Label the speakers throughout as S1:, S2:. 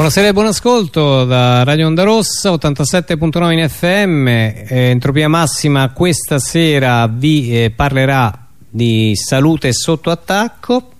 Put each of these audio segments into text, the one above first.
S1: Buonasera e buon ascolto da Radio Onda Rossa 87.9 in FM eh, Entropia Massima questa sera vi eh, parlerà di salute sotto attacco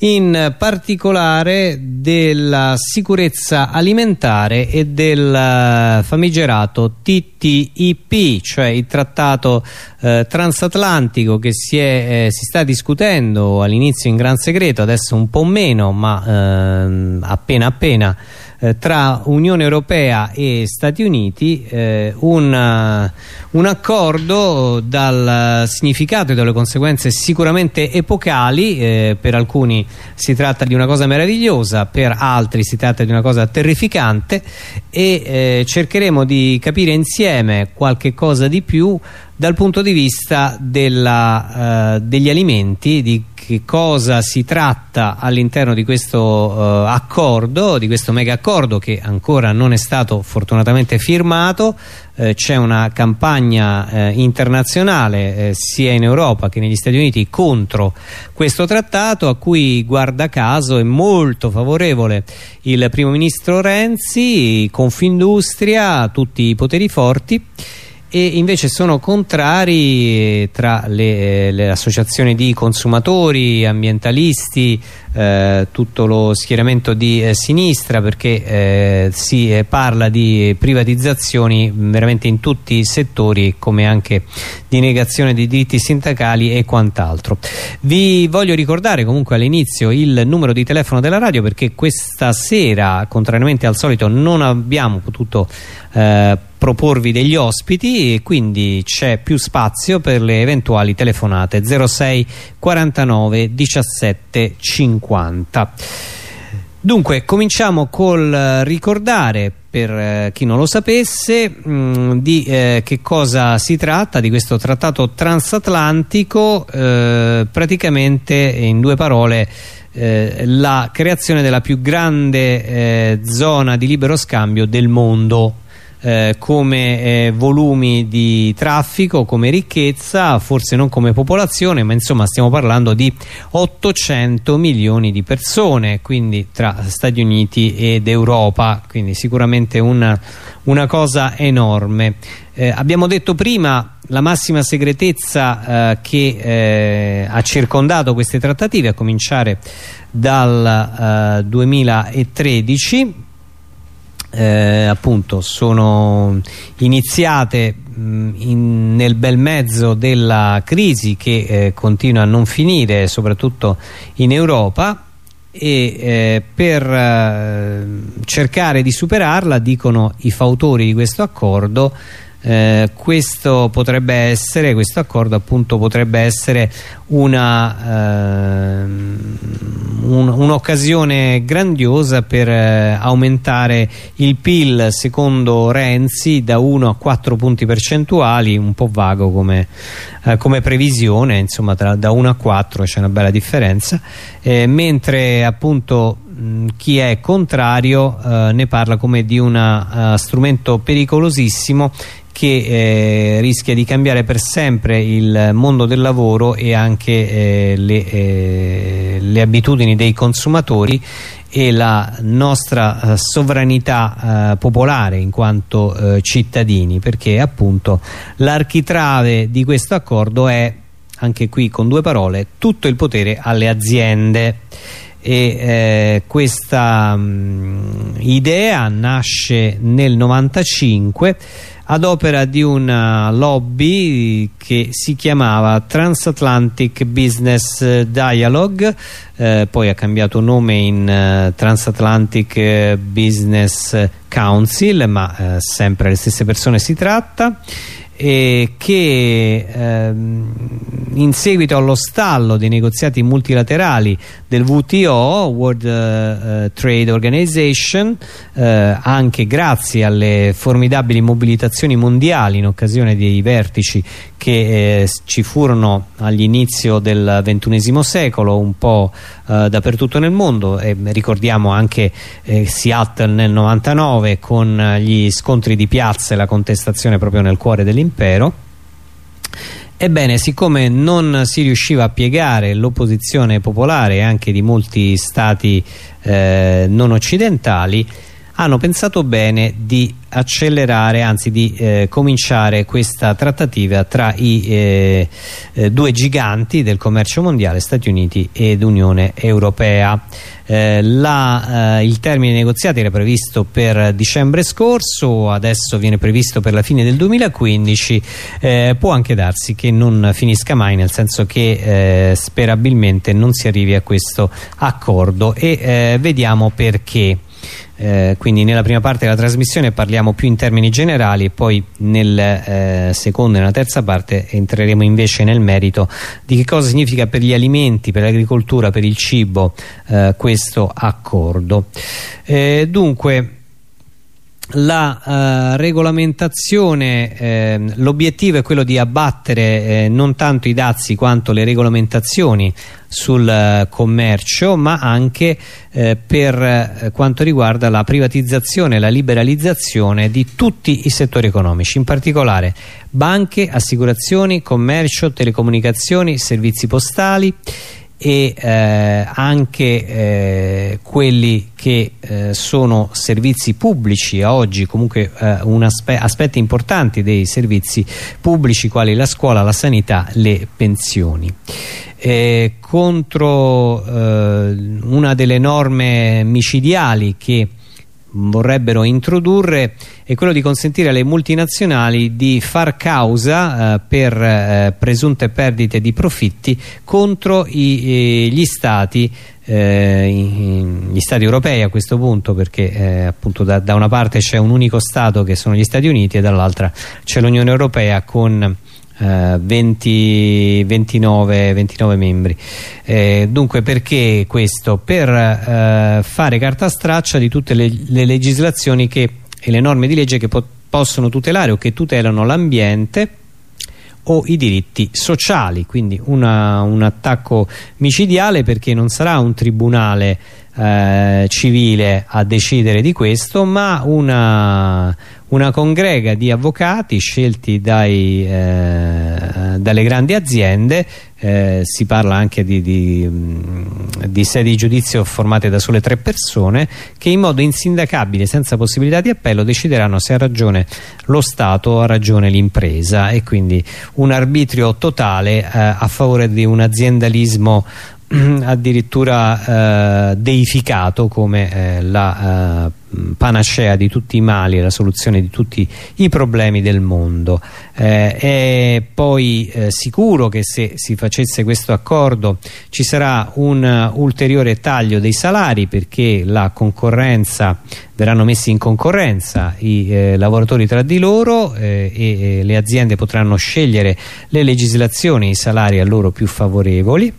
S1: in particolare della sicurezza alimentare e del famigerato TTIP, cioè il trattato eh, transatlantico che si, è, eh, si, sta discutendo all'inizio in gran segreto, adesso un po' meno, ma eh, appena appena eh, tra Unione Europea e Stati Uniti eh, un, uh, un, accordo dal significato e dalle conseguenze sicuramente epocali eh, per alcuni si tratta di una cosa meravigliosa per altri si tratta di una cosa terrificante e eh, cercheremo di capire insieme qualche cosa di più dal punto di vista della, degli alimenti, di che cosa si tratta all'interno di questo uh, accordo, di questo mega accordo che ancora non è stato fortunatamente firmato, uh, c'è una campagna internazionale sia in Europa che negli Stati Uniti contro questo trattato a cui guarda caso è molto favorevole il primo ministro Renzi, Confindustria, tutti i poteri forti e invece sono contrari tra le, le associazioni di consumatori, ambientalisti, eh, tutto lo schieramento di eh, sinistra perché eh, si eh, parla di privatizzazioni veramente in tutti i settori come anche di negazione dei diritti sindacali e quant'altro. Vi voglio ricordare comunque all'inizio il numero di telefono della radio perché questa sera contrariamente al solito non abbiamo potuto eh, proporvi degli ospiti e quindi c'è più spazio per le eventuali telefonate. 06 49 17 50 dunque cominciamo col ricordare per eh, chi non lo sapesse mm, di eh, che cosa si tratta di questo trattato transatlantico eh, praticamente in due parole eh, la creazione della più grande eh, zona di libero scambio del mondo eh, come eh, volumi di traffico, come ricchezza, forse non come popolazione, ma insomma stiamo parlando di 800 milioni di persone, quindi tra Stati Uniti ed Europa, quindi sicuramente una, una cosa enorme. Eh, abbiamo detto prima la massima segretezza eh, che eh, ha circondato queste trattative a cominciare dal 2013 eh, appunto sono iniziate mh, in, nel bel mezzo della crisi che eh, continua a non finire soprattutto in Europa e eh, per eh, cercare di superarla dicono i fautori di questo accordo eh, questo potrebbe essere questo accordo appunto potrebbe essere una eh, un'occasione un grandiosa per eh, aumentare il PIL secondo Renzi da 1 a 4 punti percentuali un po' vago come, eh, come previsione insomma tra, da 1 a 4 c'è una bella differenza. Eh, mentre appunto chi è contrario eh, ne parla come di un uh, strumento pericolosissimo che eh, rischia di cambiare per sempre il mondo del lavoro e anche eh, le, eh, le, abitudini dei consumatori e la nostra eh, sovranità eh, popolare in quanto eh, cittadini perché appunto l'architrave di questo accordo è anche qui con due parole tutto il potere alle aziende. E eh, questa mh, mm, idea nasce nel 95 ad opera di una lobby che si chiamava Transatlantic Business Dialogue eh, poi ha cambiato nome in uh, Transatlantic Business Council ma eh, sempre le stesse persone si tratta e che ehm, in seguito allo stallo dei negoziati multilaterali del WTO, World uh, Trade Organization, eh, anche grazie alle formidabili mobilitazioni mondiali in occasione dei vertici che eh, ci furono all'inizio del XXI secolo, un po' eh, dappertutto nel mondo, e ricordiamo anche eh, Seattle nel 99 con gli scontri di piazza e la contestazione proprio nel cuore dell'impero Ebbene, siccome non si riusciva a piegare l'opposizione popolare anche di molti stati eh, non occidentali, hanno pensato bene di accelerare, anzi di eh, cominciare questa trattativa tra i eh, eh, due giganti del commercio mondiale, Stati Uniti ed Unione Europea. Eh, la, eh, il termine negoziati era previsto per dicembre scorso, adesso viene previsto per la fine del 2015, eh, può anche darsi che non finisca mai, nel senso che sperabilmente non si arrivi a questo accordo e vediamo perché. Eh, quindi nella prima parte della trasmissione parliamo più in termini generali e poi nel eh, secondo e nella terza parte entreremo invece nel merito di che cosa significa per gli alimenti, per l'agricoltura, per il cibo eh, questo accordo. Eh, dunque la eh, regolamentazione eh, l'obiettivo è quello di abbattere eh, non tanto i dazi quanto le regolamentazioni sul eh, commercio ma anche eh, per eh, quanto riguarda la privatizzazione e la liberalizzazione di tutti i settori economici in particolare banche, assicurazioni, commercio, telecomunicazioni, servizi postali e eh, anche eh, quelli che eh, sono servizi pubblici a oggi comunque eh, aspe aspetti importanti dei servizi pubblici quali la scuola, la sanità, le pensioni. Eh, contro eh, una delle norme micidiali che vorrebbero introdurre è quello di consentire alle multinazionali di far causa eh, per eh, presunte perdite di profitti contro i, eh, gli stati eh, gli stati europei a questo punto perché eh, appunto da, da, una parte c'è un unico stato che sono gli Stati Uniti e dall'altra c'è l'Unione Europea con 20, 29, 29, membri eh, dunque perché questo? per eh, fare carta straccia di tutte le, le legislazioni che, e le norme di legge che po possono tutelare o che tutelano l'ambiente o i diritti sociali quindi una, un attacco micidiale perché non sarà un tribunale eh, civile a decidere di questo ma una, una congrega di avvocati scelti dai, eh, dalle grandi aziende eh, si parla anche di, di, di, sedi di giudizio formate da sole tre persone che in modo insindacabile senza possibilità di appello decideranno se ha ragione lo Stato o ha ragione l'impresa. E quindi un arbitrio totale eh, a favore di un aziendalismo addirittura eh, deificato come eh, la eh, panacea di tutti i mali e la soluzione di tutti i problemi del mondo. Eh, è poi eh, sicuro che se si facesse questo accordo ci sarà un ulteriore taglio dei salari perché la concorrenza verranno messi in concorrenza i eh, lavoratori tra di loro e le aziende potranno scegliere le legislazioni e i salari a loro più favorevoli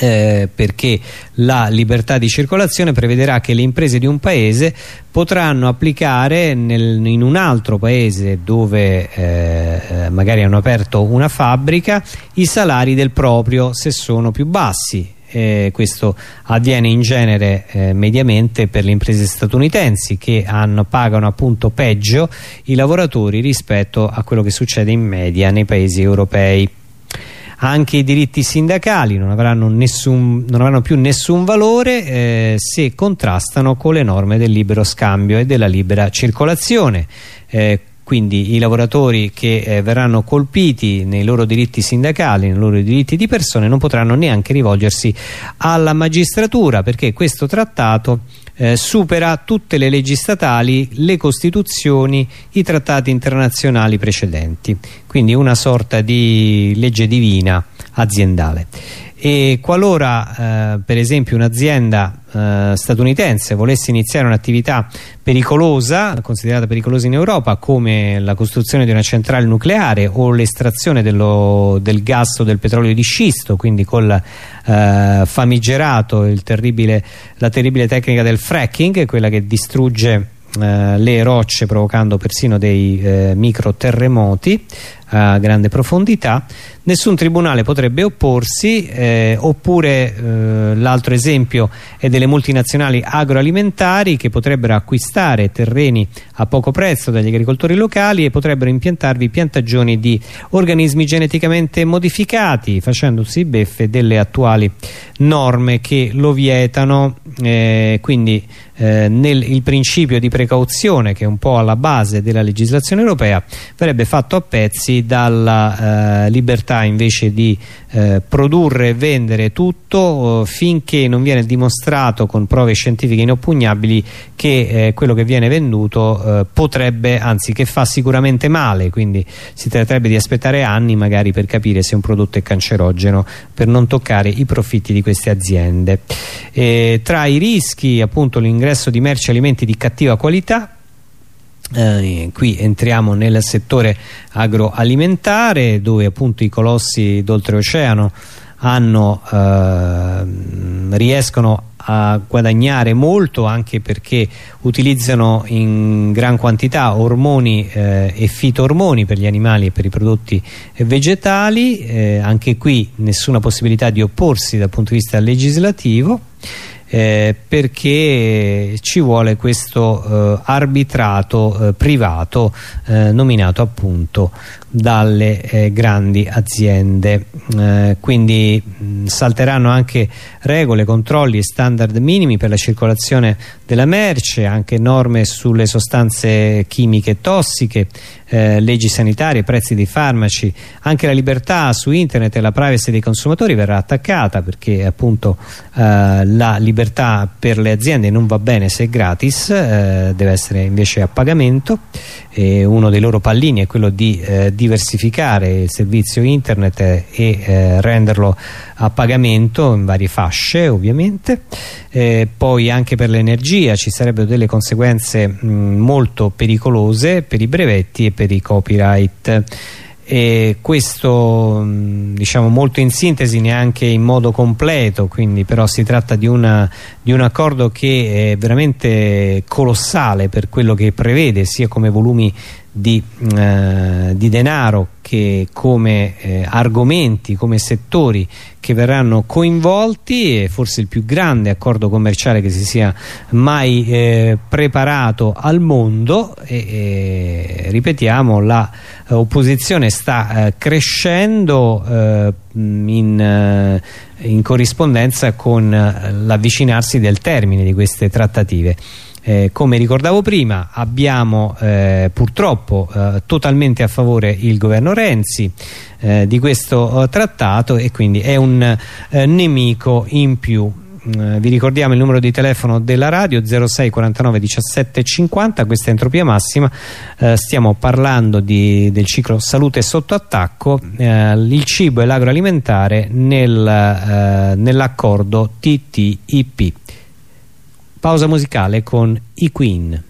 S1: eh, perché la libertà di circolazione prevederà che le imprese di un paese potranno applicare nel, in un altro paese dove eh, eh, magari hanno aperto una fabbrica i salari del proprio se sono più bassi. Eh, questo avviene in genere eh, mediamente per le imprese statunitensi che hanno, pagano appunto peggio i lavoratori rispetto a quello che succede in media nei paesi europei anche i diritti sindacali non avranno, nessun, non avranno più nessun valore eh, se contrastano con le norme del libero scambio e della libera circolazione. Eh, quindi i lavoratori che eh, verranno colpiti nei loro diritti sindacali, nei loro diritti di persone non potranno neanche rivolgersi alla magistratura perché questo trattato eh, supera tutte le leggi statali, le costituzioni, i trattati internazionali precedenti. Quindi una sorta di legge divina aziendale. E qualora eh, per esempio un'azienda eh, statunitense volesse iniziare un'attività pericolosa, considerata pericolosa in Europa come la costruzione di una centrale nucleare o l'estrazione del gas o del petrolio di scisto quindi col eh, famigerato terribile, la terribile tecnica del fracking quella che distrugge eh, le rocce provocando persino dei eh, micro terremoti a grande profondità. Nessun tribunale potrebbe opporsi eh, oppure eh, l'altro esempio è delle multinazionali agroalimentari che potrebbero acquistare terreni a poco prezzo dagli agricoltori locali e potrebbero impiantarvi piantagioni di organismi geneticamente modificati facendosi beffe delle attuali norme che lo vietano. Eh, quindi eh, nel, il principio di precauzione che è un po' alla base della legislazione europea verrebbe fatto a pezzi dalla eh, libertà invece di eh, produrre e vendere tutto eh, finché non viene dimostrato con prove scientifiche inoppugnabili che eh, quello che viene venduto potrebbe, anzi che fa sicuramente male. Quindi si tratterebbe di aspettare anni magari per capire se un prodotto è cancerogeno per non toccare i profitti di queste aziende. Tra i rischi appunto l'ingresso l'ingresso di merci e alimenti di cattiva qualità. Eh, qui entriamo nel settore agroalimentare dove appunto i colossi d'oltreoceano eh, riescono a guadagnare molto anche perché utilizzano in gran quantità ormoni eh, e fitoormoni per gli animali e per i prodotti vegetali. Eh, anche qui nessuna possibilità di opporsi dal punto di vista legislativo eh, perché ci vuole questo eh, arbitrato eh, privato eh, nominato appunto dalle eh, grandi aziende. Eh, quindi mh, salteranno anche regole, controlli e standard minimi per la circolazione della merce anche norme sulle sostanze chimiche tossiche leggi sanitarie, prezzi dei farmaci. Anche la libertà su internet e la privacy dei consumatori verrà attaccata perché appunto la libertà per le aziende non va bene se è gratis eh, deve essere invece a pagamento. E uno dei loro pallini è quello di eh, diversificare il servizio internet e eh, renderlo a pagamento in varie fasce ovviamente. Eh, poi anche per l'energia ci sarebbero delle conseguenze mh, molto pericolose per i brevetti e per i copyright e questo diciamo molto in sintesi neanche in modo completo quindi però si tratta di, una, di, un accordo che è veramente colossale per quello che prevede sia come volumi di, eh, di denaro che come eh, argomenti, come settori che verranno coinvolti e forse il più grande accordo commerciale che si sia mai eh, preparato al mondo e, e ripetiamo l'opposizione sta eh, crescendo eh, in, eh, in corrispondenza con l'avvicinarsi del termine di queste trattative eh, come ricordavo prima abbiamo eh, purtroppo eh, totalmente a favore il governo Renzi eh, di questo eh, trattato e quindi è un eh, nemico in più. Vi ricordiamo il numero di telefono della radio 06 49 17 50 questa è Entropia Massima. Stiamo parlando di, del ciclo salute sotto attacco. Il cibo e l'agroalimentare nel, nell'accordo TTIP Pausa musicale con i Queen.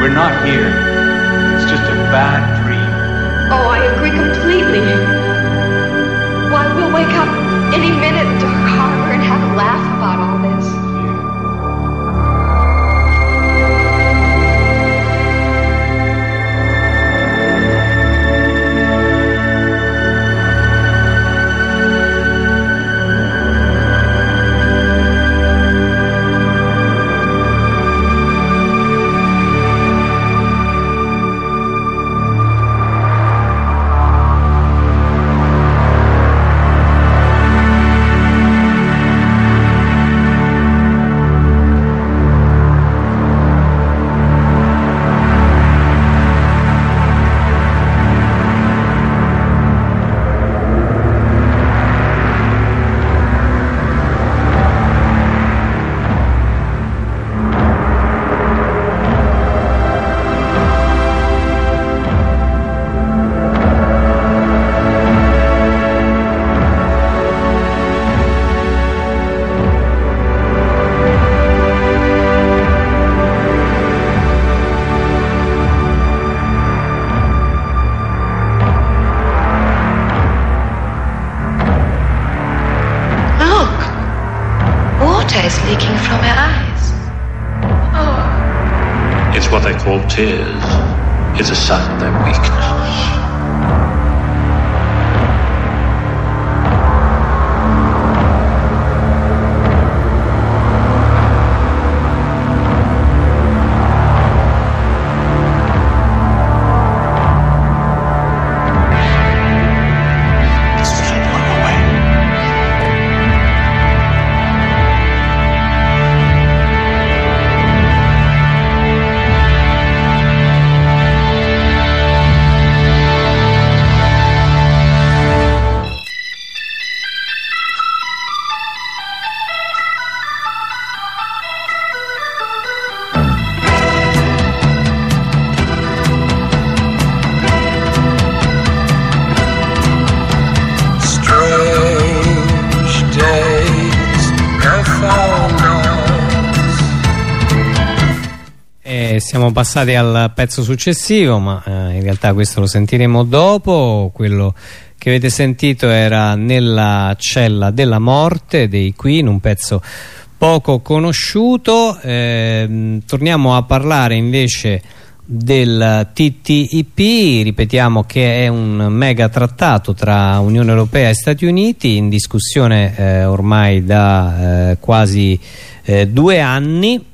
S2: We're not here. It's just a bad dream. Oh, I agree.
S1: Siamo passati al pezzo successivo ma eh, in realtà questo lo sentiremo dopo. Quello che avete sentito era nella cella della morte dei Queen un pezzo poco conosciuto. Eh, torniamo a parlare invece del TTIP ripetiamo che è un mega trattato tra Unione Europea e Stati Uniti in discussione eh, ormai da eh, quasi eh, due anni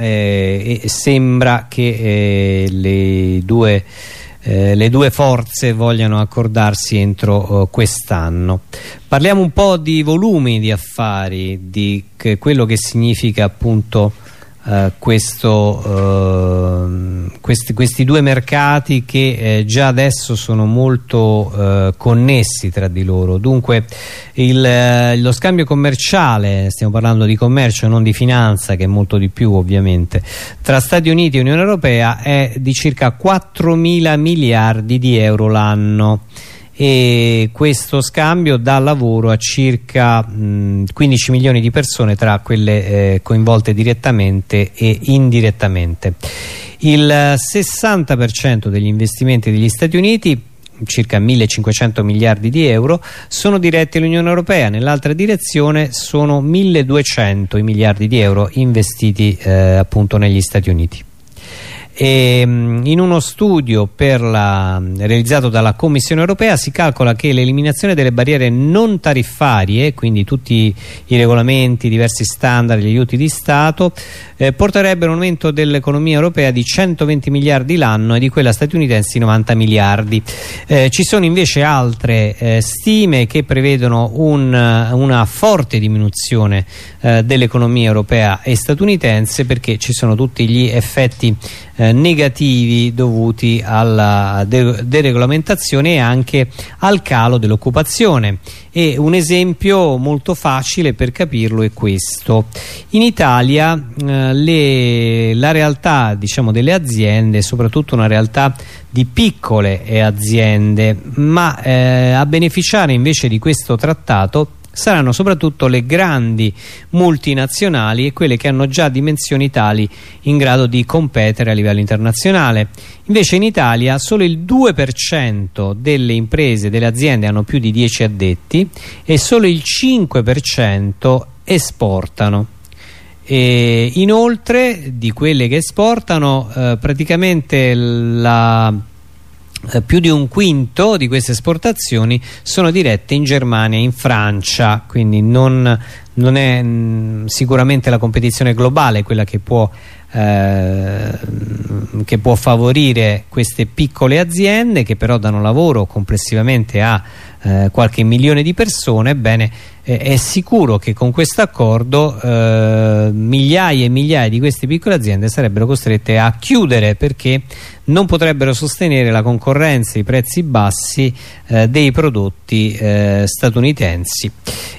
S1: eh, sembra che eh, le, due, eh, le, due, forze vogliano accordarsi entro quest'anno. Parliamo un po' di volumi di affari, di quello che significa appunto questo, questi, questi, due mercati che eh, già adesso sono molto uh, connessi tra di loro dunque il, eh, lo scambio commerciale stiamo parlando di commercio non di finanza che è molto di più ovviamente tra Stati Uniti e Unione Europea è di circa 4 mila miliardi di euro l'anno e questo scambio dà lavoro a circa mh, 15 milioni di persone tra quelle eh, coinvolte direttamente e indirettamente. Il 60% degli investimenti degli Stati Uniti circa 1500 miliardi di euro sono diretti all'Unione Europea. Nell'altra direzione sono 1200 i miliardi di euro investiti eh, appunto negli Stati Uniti e, ehm, in uno studio la, realizzato dalla Commissione europea si calcola che l'eliminazione delle barriere non tariffarie, quindi tutti i regolamenti, i diversi standard, gli aiuti di Stato, eh, porterebbe un aumento dell'economia europea di 120 miliardi l'anno e di quella statunitense 90 miliardi. Eh, ci sono invece altre eh, stime che prevedono un, una forte diminuzione eh, dell'economia europea e statunitense perché ci sono tutti gli effetti eh, negativi dovuti alla de deregolamentazione e anche al calo dell'occupazione. E un esempio molto facile per capirlo è questo. In Italia eh, le, la realtà diciamo, delle aziende soprattutto una realtà di piccole aziende ma eh, a beneficiare invece di questo trattato saranno soprattutto le grandi multinazionali e quelle che hanno già dimensioni tali in grado di competere a livello internazionale. Invece in Italia solo il 2% delle imprese, delle aziende hanno più di 10 addetti e solo il 5% esportano. E inoltre di quelle che esportano eh, praticamente la eh, più di un quinto di queste esportazioni sono dirette in Germania e in Francia quindi non, non è mh, mm, sicuramente la competizione globale quella che può, eh, che può favorire queste piccole aziende che però danno lavoro complessivamente a eh, qualche milione di persone. Ebbene eh, è sicuro che con questo accordo eh, migliaia e migliaia di queste piccole aziende sarebbero costrette a chiudere perché non potrebbero sostenere la concorrenza e i prezzi bassi eh, dei prodotti eh, statunitensi.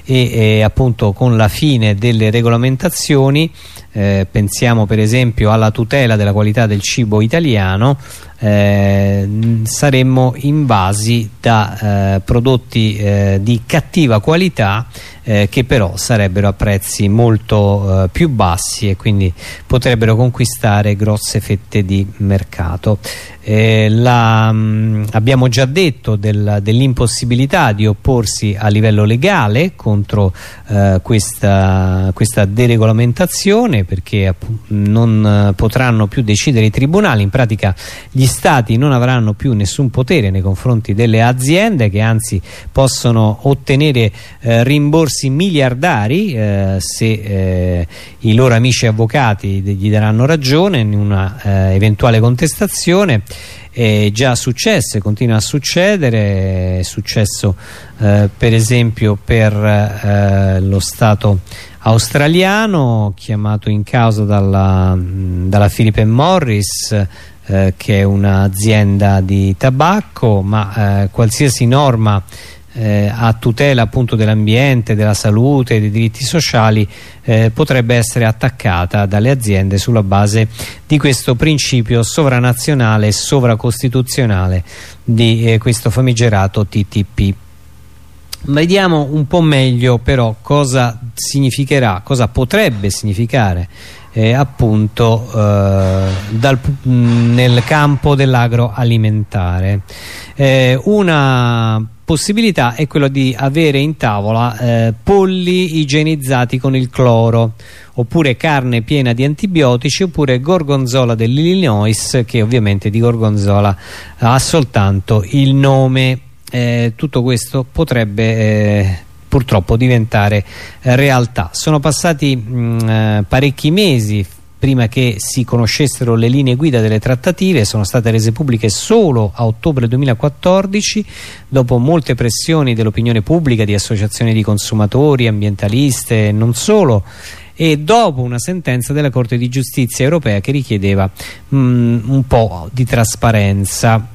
S1: E, e, appunto con la fine delle regolamentazioni eh, pensiamo per esempio alla tutela della qualità del cibo italiano. Eh, saremmo invasi da eh, prodotti eh, di cattiva qualità eh, che però sarebbero a prezzi molto eh, più bassi e quindi potrebbero conquistare grosse fette di mercato Eh, la, mh, mm, abbiamo già detto del, dell'impossibilità di opporsi a livello legale contro eh, questa, questa, deregolamentazione perché non eh, potranno più decidere i tribunali, in pratica gli stati non avranno più nessun potere nei confronti delle aziende che anzi possono ottenere eh, rimborsi miliardari eh, se eh, i loro amici avvocati gli daranno ragione in una eh, eventuale contestazione è già successo e continua a succedere è successo eh, per esempio per eh, lo Stato australiano chiamato in causa dalla, dalla Philip Morris eh, che è un'azienda di tabacco ma eh, qualsiasi norma eh, a tutela appunto dell'ambiente, della salute, dei diritti sociali eh, potrebbe essere attaccata dalle aziende sulla base di questo principio sovranazionale e sovracostituzionale di eh, questo famigerato TTP. Vediamo un po' meglio però cosa significherà, cosa potrebbe significare eh, appunto eh, dal, nel campo dell'agroalimentare. Eh, una possibilità è quella di avere in tavola eh, polli igienizzati con il cloro oppure carne piena di antibiotici oppure gorgonzola dell'Illinois che ovviamente di gorgonzola ha soltanto il nome. Eh, tutto questo potrebbe eh, purtroppo diventare eh, realtà. Sono passati mh, eh, parecchi mesi prima che si conoscessero le linee guida delle trattative sono state rese pubbliche solo a ottobre 2014 dopo molte pressioni dell'opinione pubblica di associazioni di consumatori, ambientaliste e non solo e dopo una sentenza della Corte di Giustizia europea che richiedeva mh, un po' di trasparenza.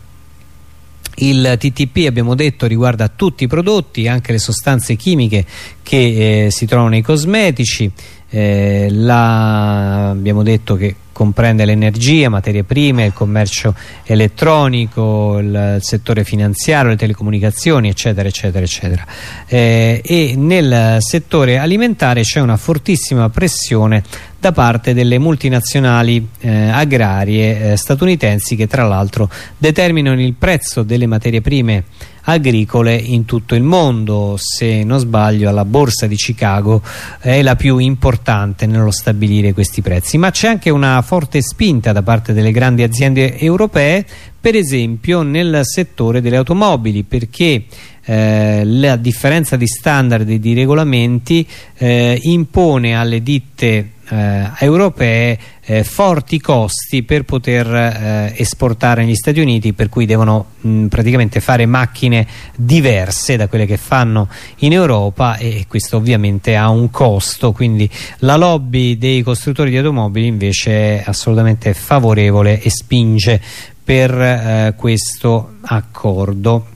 S1: Il TTP abbiamo detto riguarda tutti i prodotti, anche le sostanze chimiche che eh, si trovano nei cosmetici eh, la, abbiamo detto che comprende l'energia, materie prime, il commercio elettronico, il, settore finanziario, le telecomunicazioni eccetera eccetera eccetera. Eh, e nel settore alimentare c'è una fortissima pressione da parte delle multinazionali eh, agrarie eh, statunitensi che tra l'altro determinano il prezzo delle materie prime agricole in tutto il mondo. Se non sbaglio la borsa di Chicago è la più importante nello stabilire questi prezzi. Ma c'è anche una forte spinta da parte delle grandi aziende europee per esempio nel settore delle automobili perché eh, la differenza di standard e di regolamenti eh, impone alle ditte eh, europee eh, forti costi per poter eh, esportare negli Stati Uniti per cui devono mh, praticamente fare macchine diverse da quelle che fanno in Europa e questo ovviamente ha un costo. Quindi la lobby dei costruttori di automobili invece è assolutamente favorevole e spinge per eh, questo accordo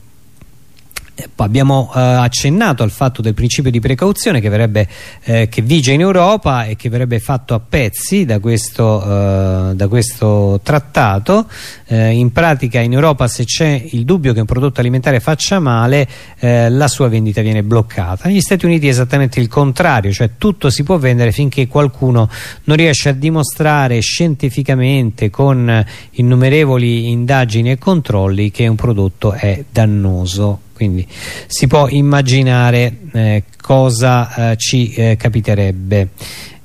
S1: abbiamo eh, accennato al fatto del principio di precauzione che, verrebbe, eh, che vige in Europa e che verrebbe fatto a pezzi da questo, eh, da questo trattato. Eh, in pratica in Europa se c'è il dubbio che un prodotto alimentare faccia male eh, la sua vendita viene bloccata. Negli Stati Uniti è esattamente il contrario cioè tutto si può vendere finché qualcuno non riesce a dimostrare scientificamente con innumerevoli indagini e controlli che un prodotto è dannoso quindi si può immaginare eh, cosa eh, ci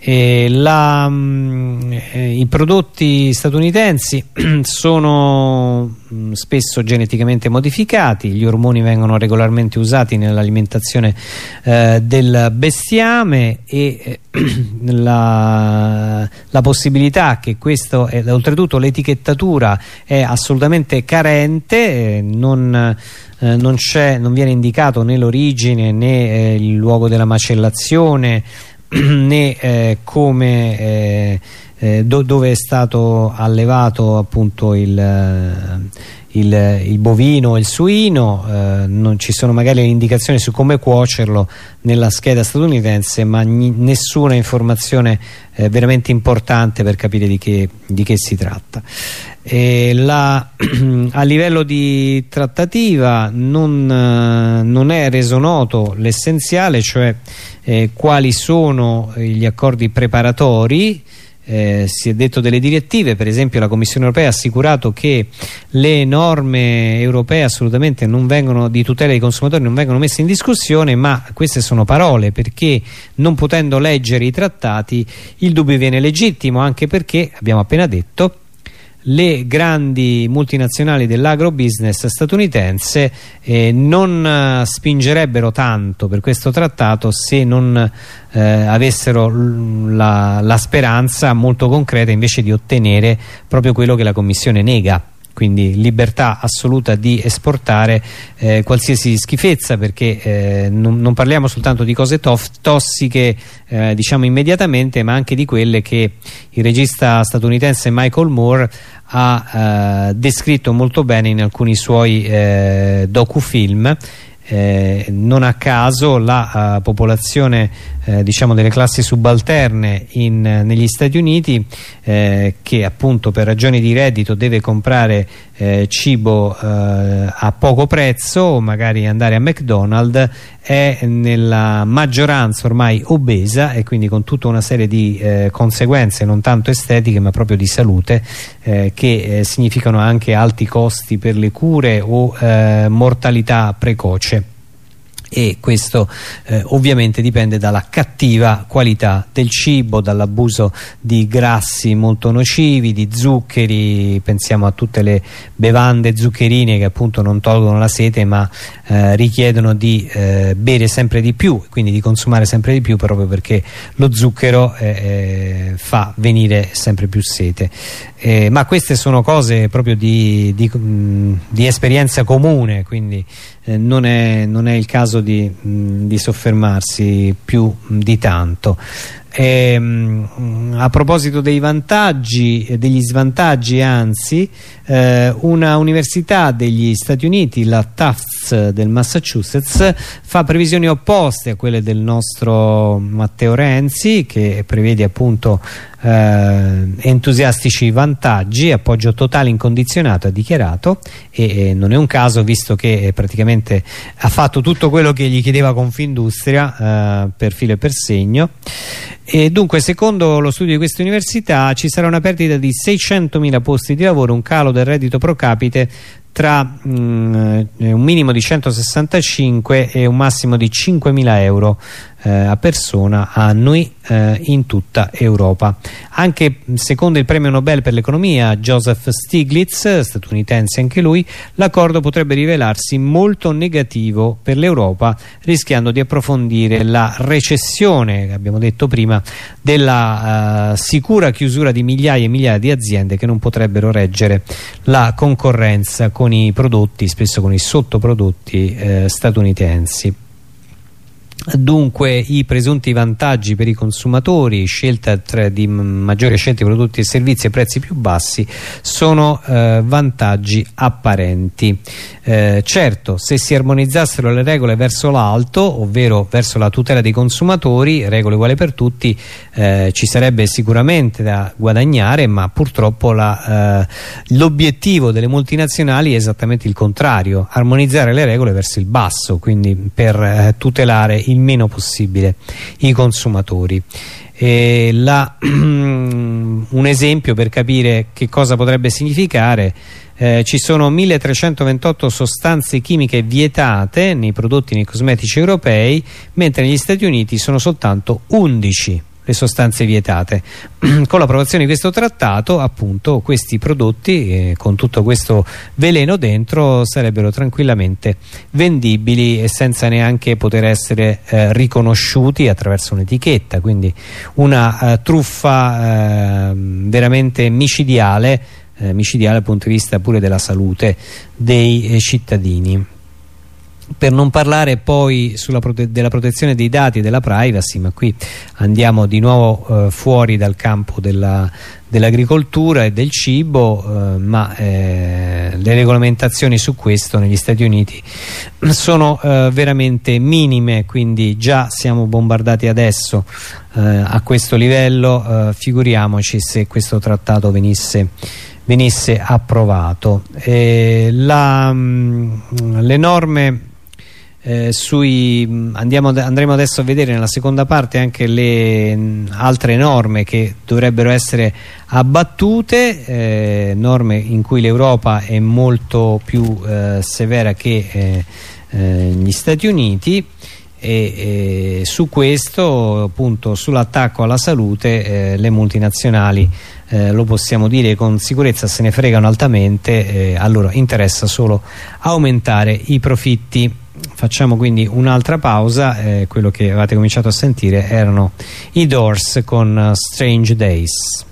S1: eh, la, mm, eh, I prodotti statunitensi sono mm, spesso geneticamente modificati, gli ormoni vengono regolarmente usati nell'alimentazione eh, del bestiame e eh, la, la, possibilità che questo, eh, oltretutto l'etichettatura è assolutamente carente, non eh, non, non, viene indicato né l'origine né eh, il luogo della macellazione né eh, come eh, eh, do, dove è stato allevato appunto il, il, il bovino e il suino eh, non ci sono magari le indicazioni su come cuocerlo nella scheda statunitense ma nessuna informazione eh, veramente importante per capire di che, di che si tratta. La, a livello di trattativa non, eh, non è reso noto l'essenziale cioè eh, quali sono gli accordi preparatori eh, si è detto delle direttive, per esempio la Commissione europea ha assicurato che le norme europee assolutamente non vengono di tutela dei consumatori non vengono messe in discussione, ma queste sono parole perché non potendo leggere i trattati il dubbio viene legittimo anche perché abbiamo appena detto le grandi multinazionali dell'agrobusiness statunitense eh, non eh, spingerebbero tanto per questo trattato se non eh, avessero la, la speranza molto concreta invece di ottenere proprio quello che la Commissione nega quindi libertà assoluta di esportare eh, qualsiasi schifezza perché eh, non, non, parliamo soltanto di cose tossiche eh, diciamo immediatamente ma anche di quelle che il regista statunitense Michael Moore ha eh, descritto molto bene in alcuni suoi eh, docufilm eh, non a caso la uh, popolazione eh, diciamo delle classi subalterne in, negli Stati Uniti eh, che appunto per ragioni di reddito deve comprare eh, cibo eh, a poco prezzo magari andare a McDonald's è nella maggioranza ormai obesa e quindi con tutta una serie di eh, conseguenze non tanto estetiche ma proprio di salute che significano anche alti costi per le cure o mortalità precoce e questo eh, ovviamente dipende dalla cattiva qualità del cibo, dall'abuso di grassi molto nocivi, di zuccheri, pensiamo a tutte le bevande zuccherine che appunto non tolgono la sete ma eh, richiedono di eh, bere sempre di più, quindi di consumare sempre di più proprio perché lo zucchero eh, eh, fa venire sempre più sete. Eh, ma queste sono cose proprio di, di, mh, di esperienza comune, quindi non è, non, è, il caso di, di soffermarsi più di tanto. E, ehm, a proposito dei vantaggi, degli svantaggi anzi, eh, una università degli Stati Uniti, la Tufts del Massachusetts, fa previsioni opposte a quelle del nostro Matteo Renzi che prevede appunto eh, entusiastici vantaggi, appoggio totale incondizionato ha dichiarato e, e, non è un caso visto che praticamente ha fatto tutto quello che gli chiedeva Confindustria eh, per filo e per segno e dunque secondo lo studio di questa università ci sarà una perdita di 600.000 posti di lavoro, un calo del reddito pro capite tra mm, un minimo di 165 e un massimo di 5.000 euro eh, a persona annui eh, in tutta Europa. Anche secondo il premio Nobel per l'economia Joseph Stiglitz, statunitense anche lui, l'accordo potrebbe rivelarsi molto negativo per l'Europa rischiando di approfondire la recessione, abbiamo detto prima, della uh, sicura chiusura di migliaia e migliaia di aziende che non potrebbero reggere la concorrenza con i prodotti, spesso con i sottoprodotti eh, statunitensi. Dunque i presunti vantaggi per i consumatori, scelta di maggiore scelta di prodotti e servizi a prezzi più bassi, sono eh, vantaggi apparenti. Eh, certo, se si armonizzassero le regole verso l'alto, ovvero verso la tutela dei consumatori, regole uguali per tutti, eh, ci sarebbe sicuramente da guadagnare, ma purtroppo eh, l'obiettivo delle multinazionali è esattamente il contrario, armonizzare le regole verso il basso, quindi per eh, tutelare il il meno possibile i consumatori. La, un esempio per capire che cosa potrebbe significare eh, ci sono 1328 sostanze chimiche vietate nei prodotti nei cosmetici europei mentre negli Stati Uniti sono soltanto 11 le sostanze vietate. con l'approvazione di questo trattato appunto questi prodotti eh, con tutto questo veleno dentro sarebbero tranquillamente vendibili e senza neanche poter essere eh, riconosciuti attraverso un'etichetta quindi una eh, truffa ehm, veramente micidiale eh, micidiale dal punto di vista pure della salute dei eh, cittadini per non parlare poi prote della protezione dei dati e della privacy ma qui andiamo di nuovo eh, fuori dal campo dell'agricoltura dell e del cibo eh, ma eh, le regolamentazioni su questo negli Stati Uniti sono eh, veramente minime quindi già siamo bombardati adesso eh, a questo livello eh, figuriamoci se questo trattato venisse venisse approvato. La, mh, le norme eh, sui, andiamo, andremo adesso a vedere nella seconda parte anche le mh, altre norme che dovrebbero essere abbattute eh, norme in cui l'Europa è molto più eh, severa che eh, eh, gli Stati Uniti e, e su questo appunto sull'attacco alla salute eh, le multinazionali eh, lo possiamo dire con sicurezza se ne fregano altamente eh, allora interessa solo aumentare i profitti facciamo quindi un'altra pausa eh, quello che avete cominciato a sentire erano i Doors con uh, Strange Days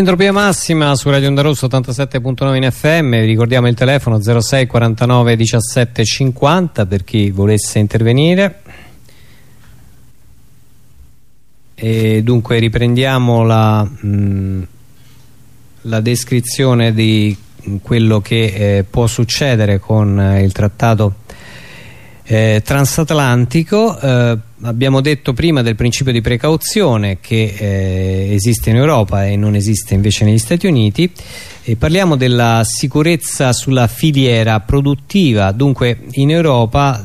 S1: Entropia massima su Radio Onda Rosso 87.9 in FM, vi ricordiamo il telefono 06 49 17 50 per chi volesse intervenire. E dunque riprendiamo la, mh, mm, la descrizione di quello che eh, può succedere con eh, il trattato eh, transatlantico eh, abbiamo detto prima del principio di precauzione che eh, esiste in Europa e non esiste invece negli Stati Uniti e parliamo della sicurezza sulla filiera produttiva. Dunque in Europa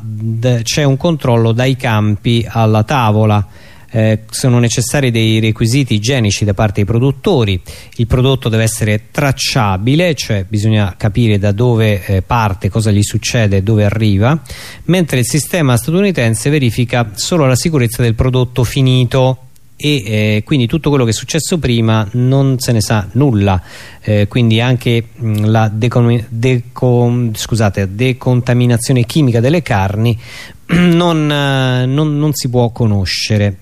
S1: c'è un controllo dai campi alla tavola eh, sono necessari dei requisiti igienici da parte dei produttori. Il prodotto deve essere tracciabile cioè bisogna capire da dove eh, parte, cosa gli succede, dove arriva mentre il sistema statunitense verifica solo la sicurezza del prodotto finito e eh, quindi tutto quello che è successo prima non se ne sa nulla. Eh, quindi anche mh, la deco scusate, decontaminazione chimica delle carni non, eh, non, non si può conoscere.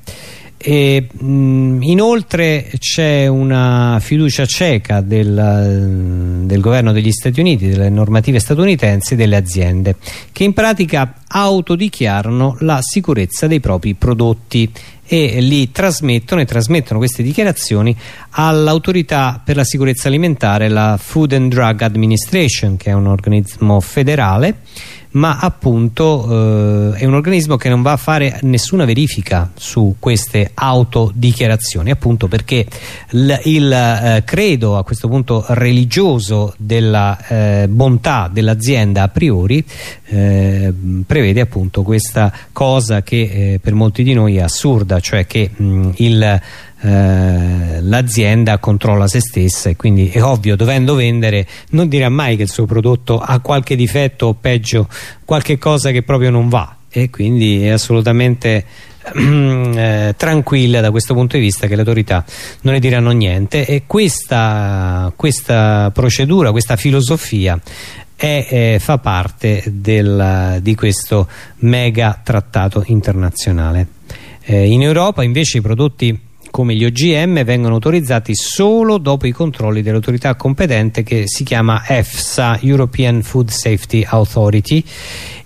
S1: E, mh, inoltre c'è una fiducia cieca del, del, governo degli Stati Uniti, delle normative statunitensi e delle aziende che in pratica autodichiarano la sicurezza dei propri prodotti e li trasmettono e trasmettono queste dichiarazioni all'autorità per la sicurezza alimentare, la Food and Drug Administration che è un organismo federale ma appunto eh, è un organismo che non va a fare nessuna verifica su queste autodichiarazioni appunto perché il, eh, credo a questo punto religioso della eh, bontà dell'azienda a priori eh, prevede appunto questa cosa che eh, per molti di noi è assurda cioè che mh, il eh, l'azienda controlla se stessa e quindi è ovvio dovendo vendere non dirà mai che il suo prodotto ha qualche difetto o peggio qualche cosa che proprio non va e quindi è assolutamente eh, tranquilla da questo punto di vista che le autorità non ne diranno niente e questa, questa procedura, questa filosofia è, eh, fa parte del, di questo mega trattato internazionale. Eh, in Europa invece i prodotti come gli OGM vengono autorizzati solo dopo i controlli dell'autorità competente che si chiama EFSA, European Food Safety Authority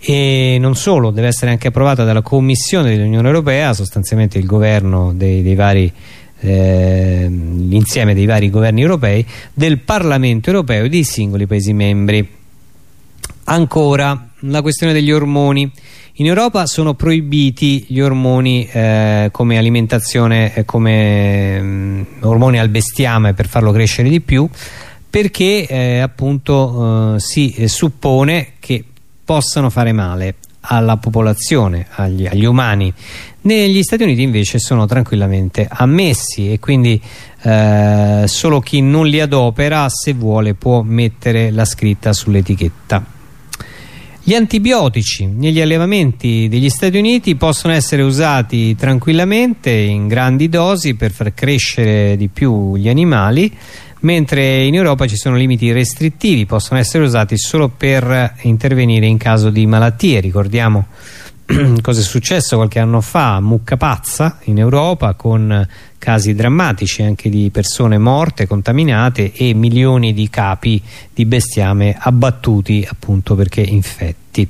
S1: e non solo, deve essere anche approvata dalla Commissione dell'Unione Europea, sostanzialmente il governo dei, dei vari eh, l'insieme dei vari governi europei, del Parlamento europeo e dei singoli Paesi membri. Ancora la questione degli ormoni in Europa sono proibiti gli ormoni eh, come alimentazione, eh, come mm, ormoni al bestiame per farlo crescere di più perché eh, appunto eh, si suppone che possano fare male alla popolazione, agli, agli, umani. Negli Stati Uniti invece sono tranquillamente ammessi e quindi eh, solo chi non li adopera se vuole può mettere la scritta sull'etichetta. Gli antibiotici negli allevamenti degli Stati Uniti possono essere usati tranquillamente in grandi dosi per far crescere di più gli animali mentre in Europa ci sono limiti restrittivi, possono essere usati solo per intervenire in caso di malattie. Ricordiamo cosa è successo qualche anno fa Mucca Pazza in Europa con casi drammatici anche di persone morte, contaminate e milioni di capi di bestiame abbattuti appunto perché infetti.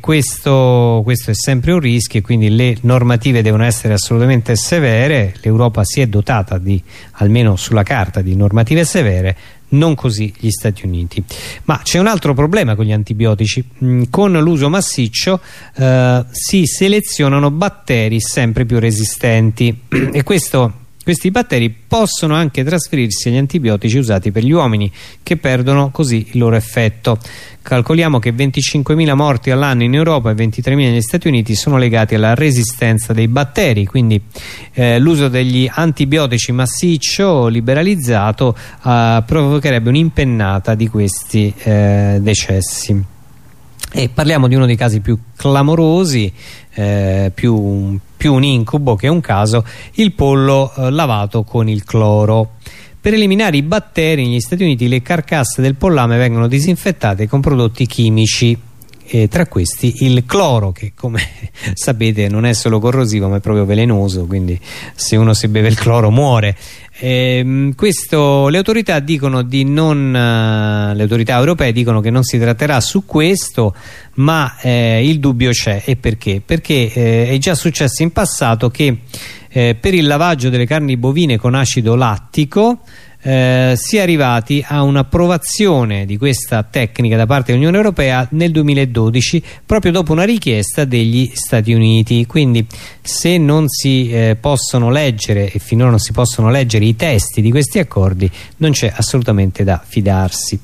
S1: Questo, questo è sempre un rischio e quindi le normative devono essere assolutamente severe, l'Europa si è dotata di, almeno sulla carta, di normative severe, non così gli Stati Uniti. Ma c'è un altro problema con gli antibiotici. Mm, con l'uso massiccio eh, si selezionano batteri sempre più resistenti e questo questi batteri possono anche trasferirsi agli antibiotici usati per gli uomini che perdono così il loro effetto. Calcoliamo che 25.000 morti all'anno in Europa e 23.000 negli Stati Uniti sono legati alla resistenza dei batteri, quindi eh, l'uso degli antibiotici massiccio liberalizzato eh, provocherebbe un'impennata di questi eh, decessi. E parliamo di uno dei casi più clamorosi, eh, più, più un incubo che un caso, il pollo eh, lavato con il cloro. Per eliminare i batteri negli Stati Uniti le carcasse del pollame vengono disinfettate con prodotti chimici e tra questi il cloro che come sapete non è solo corrosivo ma è proprio velenoso quindi se uno si beve il cloro muore eh, questo, le autorità dicono di non uh, le autorità europee dicono che non si tratterà su questo ma eh, il dubbio c'è e perché? perché eh, è già successo in passato che eh, per il lavaggio delle carni bovine con acido lattico eh, si è arrivati a un'approvazione di questa tecnica da parte dell'Unione Europea nel 2012 proprio dopo una richiesta degli Stati Uniti. Quindi se non si eh, possono leggere e finora non si possono leggere i testi di questi accordi non c'è assolutamente da fidarsi.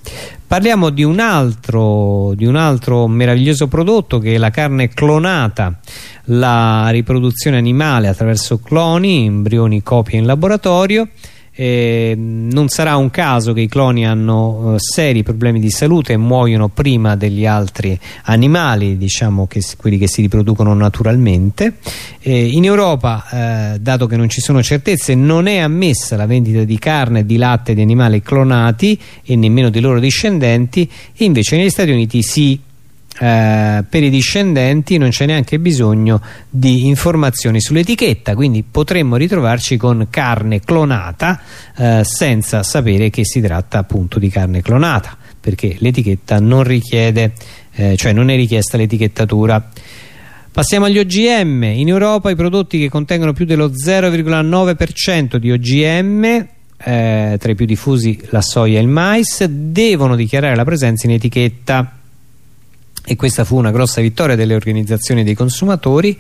S1: Parliamo di un, altro, di un altro meraviglioso prodotto che è la carne clonata. La riproduzione animale attraverso cloni, embrioni copie in laboratorio eh, non sarà un caso che i cloni hanno eh, seri problemi di salute e muoiono prima degli altri animali diciamo che, quelli che si riproducono naturalmente. Eh, in Europa eh, dato che non ci sono certezze non è ammessa la vendita di carne di latte di animali clonati e nemmeno dei loro discendenti e invece negli Stati Uniti sì eh, per i discendenti non c'è neanche bisogno di informazioni sull'etichetta quindi potremmo ritrovarci con carne clonata eh, senza sapere che si tratta appunto di carne clonata perché l'etichetta non richiede eh, cioè non è richiesta l'etichettatura Passiamo agli OGM. In Europa i prodotti che contengono più dello 0,9% di OGM, eh, tra i più diffusi la soia e il mais, devono dichiarare la presenza in etichetta e questa fu una grossa vittoria delle organizzazioni dei consumatori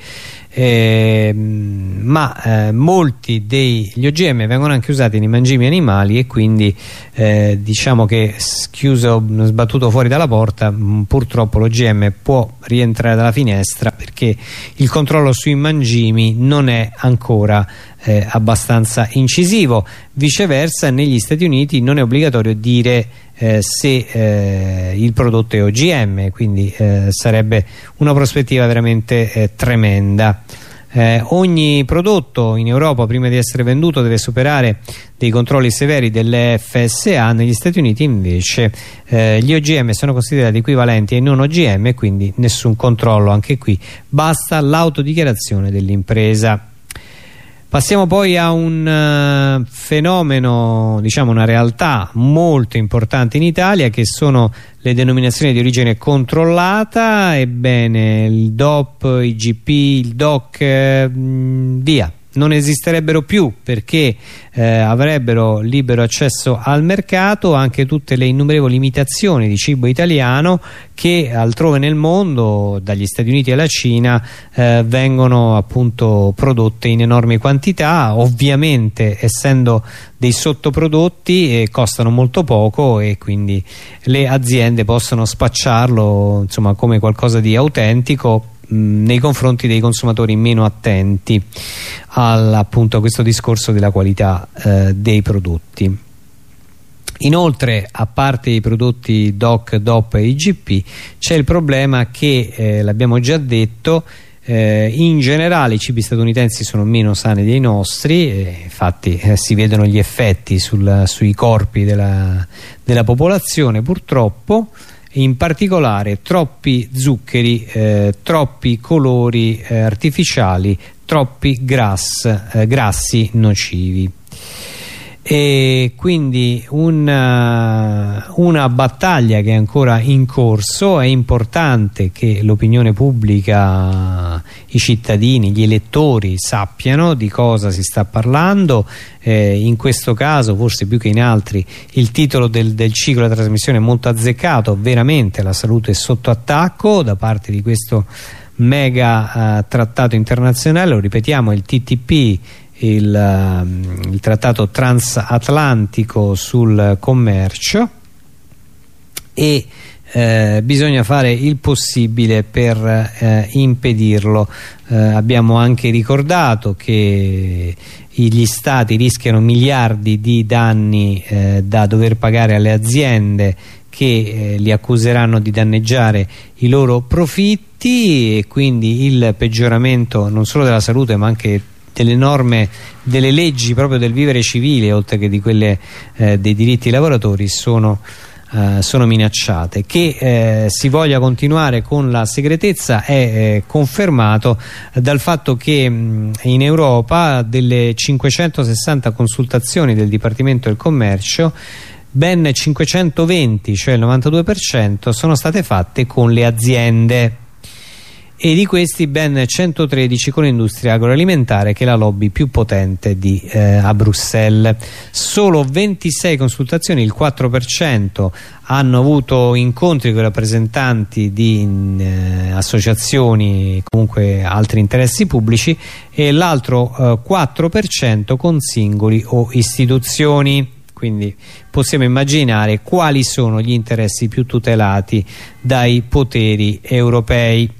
S1: eh, ma eh, molti degli OGM vengono anche usati nei mangimi animali e quindi eh, diciamo che chiuso, sbattuto fuori dalla porta mm, purtroppo l'OGM può rientrare dalla finestra perché il controllo sui mangimi non è ancora eh, abbastanza incisivo. Viceversa negli Stati Uniti non è obbligatorio dire eh, se eh, il prodotto è OGM quindi eh, sarebbe una prospettiva veramente eh, tremenda eh, ogni prodotto in Europa prima di essere venduto deve superare dei controlli severi delle FSA negli Stati Uniti invece eh, gli OGM sono considerati equivalenti ai non OGM quindi nessun controllo. Anche qui basta l'autodichiarazione dell'impresa Passiamo poi a un uh, fenomeno, diciamo una realtà molto importante in Italia che sono le denominazioni di origine controllata, ebbene il DOP, il GP, il DOC, eh, via non esisterebbero più perché eh, avrebbero libero accesso al mercato anche tutte le innumerevoli imitazioni di cibo italiano che altrove nel mondo dagli Stati Uniti alla Cina eh, vengono appunto prodotte in enormi quantità ovviamente essendo dei sottoprodotti eh, costano molto poco e quindi le aziende possono spacciarlo insomma come qualcosa di autentico nei confronti dei consumatori meno attenti al, appunto, a questo discorso della qualità eh, dei prodotti. Inoltre, a parte i prodotti DOC, DOP e IGP, c'è il problema che, eh, l'abbiamo già detto, eh, in generale i cibi statunitensi sono meno sani dei nostri, eh, infatti eh, si vedono gli effetti sul, sui corpi della, della popolazione purtroppo, in particolare troppi zuccheri, eh, troppi colori eh, artificiali, troppi grass, eh, grassi nocivi e quindi una, una, battaglia che è ancora in corso. È importante che l'opinione pubblica i cittadini, gli elettori sappiano di cosa si sta parlando. Eh, in questo caso forse più che in altri il titolo del, del ciclo della trasmissione è molto azzeccato. Veramente la salute è sotto attacco da parte di questo mega eh, trattato internazionale. Lo ripetiamo il TTP il, ehm, il trattato transatlantico sul commercio e eh, bisogna fare il possibile per eh, impedirlo. Eh, abbiamo anche ricordato che gli stati rischiano miliardi di danni eh, da dover pagare alle aziende che eh, li accuseranno di danneggiare i loro profitti e quindi il peggioramento non solo della salute ma anche delle norme, delle leggi proprio del vivere civile oltre che di quelle eh, dei diritti lavoratori sono, eh, sono minacciate. Che eh, si voglia continuare con la segretezza è eh, confermato dal fatto che mh, in Europa delle 560 consultazioni del Dipartimento del Commercio ben 520, cioè il 92%, sono state fatte con le aziende e di questi ben 113 con l'industria agroalimentare che è la lobby più potente di, eh, a Bruxelles. Solo 26 consultazioni, il 4% hanno avuto incontri con rappresentanti di eh, associazioni comunque altri interessi pubblici e l'altro eh, 4% con singoli o istituzioni quindi possiamo immaginare quali sono gli interessi più tutelati dai poteri europei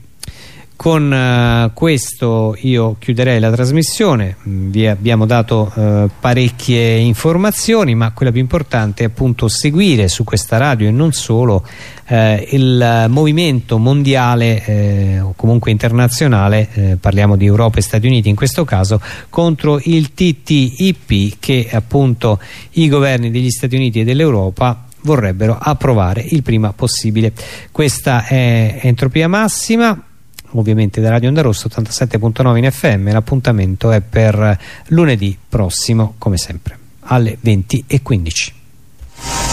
S1: con uh, questo io chiuderei la trasmissione. Vi abbiamo dato uh, parecchie informazioni ma quella più importante è appunto seguire su questa radio e non solo uh, il movimento mondiale o comunque internazionale parliamo di Europa e Stati Uniti in questo caso contro il TTIP che appunto i governi degli Stati Uniti e dell'Europa vorrebbero approvare il prima possibile. Questa è entropia massima ovviamente da Radio Onda Rosso 87.9 in FM l'appuntamento è per lunedì prossimo come sempre alle 20.15